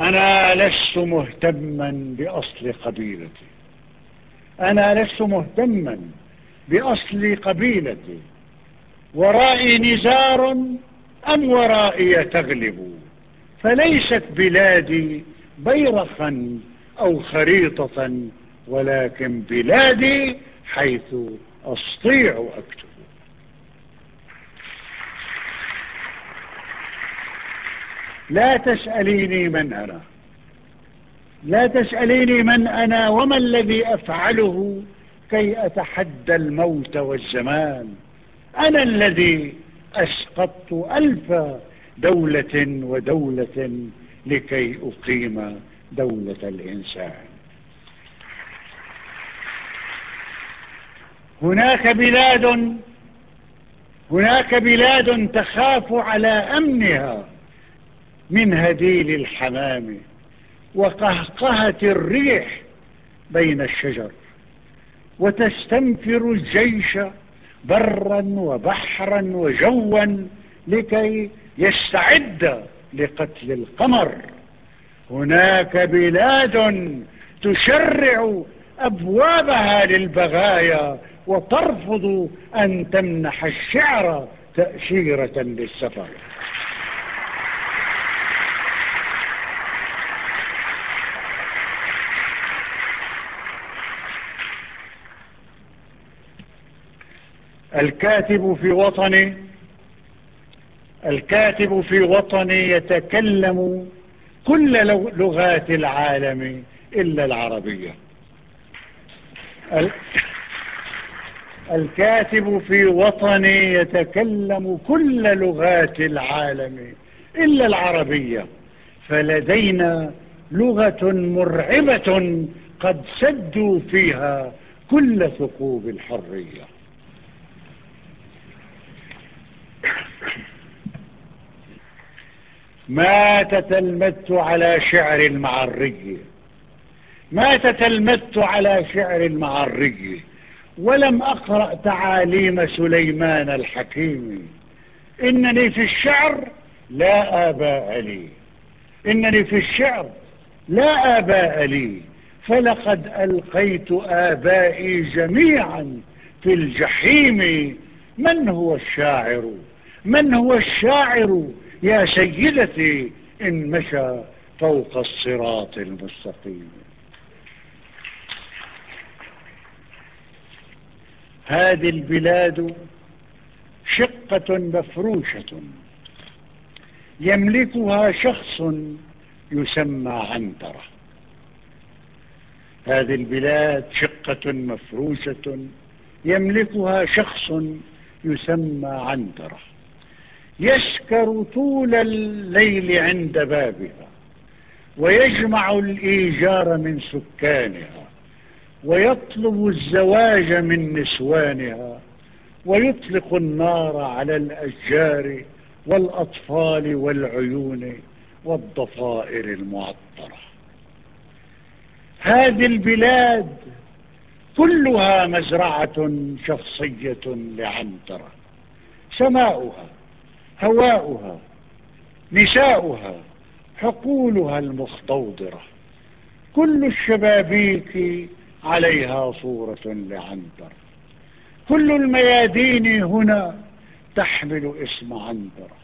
أنا لست مهتما بأصل قبيلتي. أنا لست مهتما بأصل قبيلتي. ورائي نزار أم ورائي تغلب؟ فليست بلادي بيرخا أو خريطة ولكن بلادي حيث أستطيع أكتب. لا تسأليني من أنا لا تسأليني من أنا وما الذي أفعله كي أتحدى الموت والزمان أنا الذي أسقطت ألف دولة ودولة لكي أقيم دولة الإنسان. هناك بلاد هناك بلاد تخاف على أمنها. من هديل الحمام وقهقهة الريح بين الشجر وتستنفر الجيش برا وبحرا وجوا لكي يستعد لقتل القمر. هناك بلاد تشرع أبوابها للبغايا وترفض أن تمنح الشعر تأشيرة للسفر. الكاتب في وطني الكاتب في وطني يتكلم كل لغات العالم إلا العربية. الكاتب في وطني يتكلم كل لغات العالم إلا العربية. فلدينا لغة مرعبة قد سدوا فيها كل ثقوب الحرية. ما تتلمذت على شعر المعري. ما تتلمذت على شعر المعري. ولم أقرأ تعاليم سليمان الحكيم. إنني في الشعر لا آباء لي. إنني في الشعر لا آباء لي. فلقد ألقيت آبائي جميعا في الجحيم. من هو الشاعر؟ من هو الشاعر؟ يا سيدتي إن مشى فوق الصراط المستقيم. هذه البلاد شقة مفروشة. يملكها شخص يسمى عنترة. هذه البلاد شقة مفروشة. يملكها شخص يسمى عنترة. يسكر طول الليل عند بابها ويجمع الإيجار من سكانها ويطلب الزواج من نسوانها ويطلق النار على الأشجار والأطفال والعيون والضفائر المعطرة. هذه البلاد كلها مزرعة شخصية لعنترة سماؤها هواؤها نساؤها حقولها المخضوضرة كل الشبابيك عليها صورة لعنتر كل الميادين هنا تحمل اسم عنترة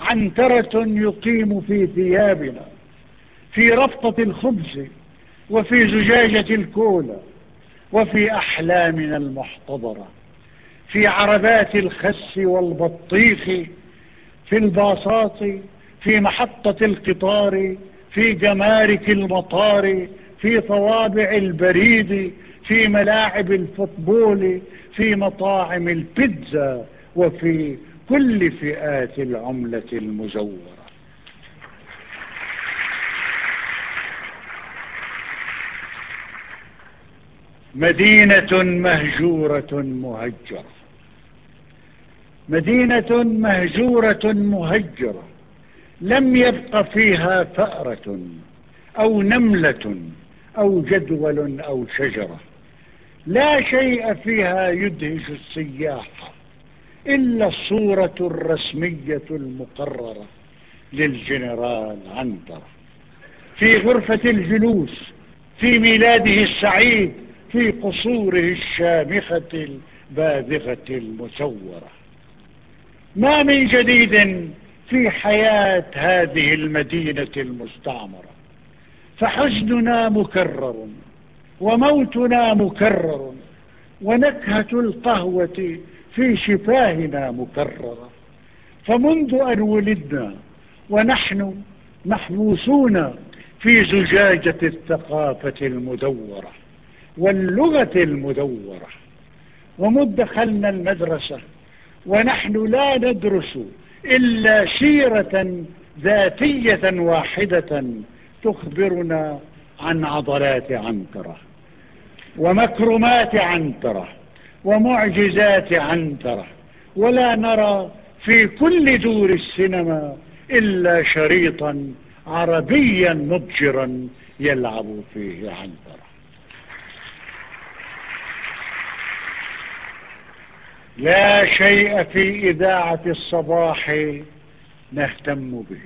عنترة يقيم في ثيابنا في رفطة الخبز وفي زجاجة الكولا وفي أحلامنا المحتضرة في عربات الخس والبطيخ في الباصات في محطة القطار في جمارك المطار في طوابع البريد في ملاعب الفوتبول في مطاعم البيتزا وفي كل فئات العملة المزورة. مدينة مهجورة مهجرة. مدينة مهجورة مهجرة لم يبق فيها فأرة أو نملة أو جدول أو شجرة. لا شيء فيها يدهش السياح إلا الصورة الرسمية المقررة للجنرال عنترة في غرفة الجلوس في ميلاده السعيد في قصوره الشامخة الباذغة المسورة. ما من جديد في حياة هذه المدينة المستعمرة. فحزننا مكرر وموتنا مكرر ونكهة القهوة في شفاهنا مكررة فمنذ أن ولدنا ونحن محبوسون في زجاجة الثقافة المدورة واللغة المدورة ومذ دخلنا المدرسة ونحن لا ندرس إلا سيرة ذاتية واحدة تخبرنا عن عضلات عنترة ومكرمات عنترة ومعجزات عنترة ولا نرى في كل دور السينما إلا شريطا عربيا مضجرا يلعب فيه عنترة. لا شيء في إذاعة الصباح نهتم به.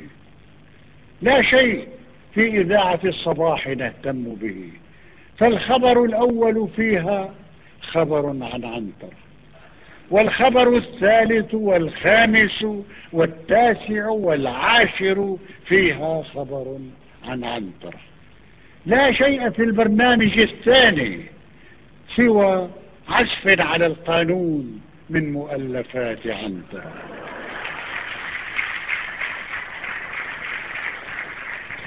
لا شيء في إذاعة الصباح نهتم به. فالخبر الأول فيها خبر عن عنترة والخبر الثالث والخامس والتاسع والعاشر فيها خبر عن عنترة لا شيء في البرنامج الثاني سوى عزف على القانون. من مؤلفات عنترة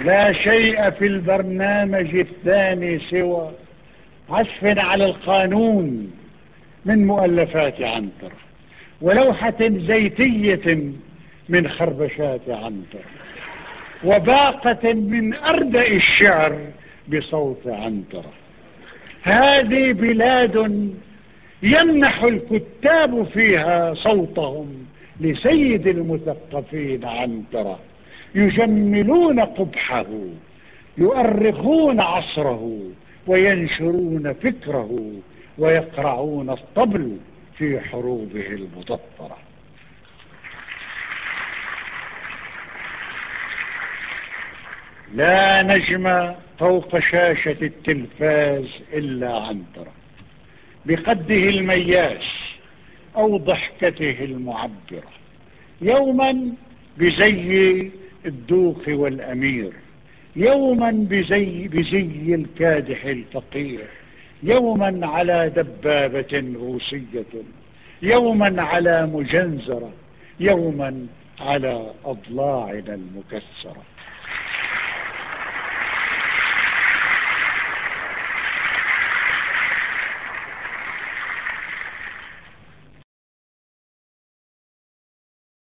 لا شيء في البرنامج الثاني سوى عزف على القانون من مؤلفات عنترة ولوحة زيتية من خربشات عنترة وباقة من أردأ الشعر بصوت عنترة هذه بلاد يمنح الكتاب فيها صوتهم لسيد المثقفين عنترة يجملون قبحه يؤرخون عصره وينشرون فكره ويقرعون الطبل في حروبه المضطرة لا نجم فوق شاشة التلفاز إلا عنترة بقده المياس أو ضحكته المعبرة. يوما بزي الدوخ والأمير. يوما بزي, بزي الكادح الفقير. يوما على دبابة روسية يوما على مجنزرة. يوما على أضلاعنا المكسرة.